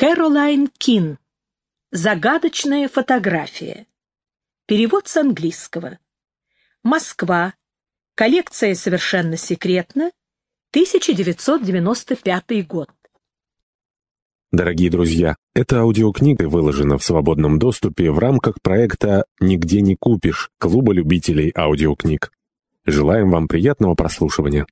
Кэролайн Кин. Загадочная фотография. Перевод с английского. Москва. Коллекция совершенно секретна. 1995 год. Дорогие друзья, эта аудиокнига выложена в свободном доступе в рамках проекта «Нигде не купишь» Клуба любителей аудиокниг. Желаем вам приятного прослушивания.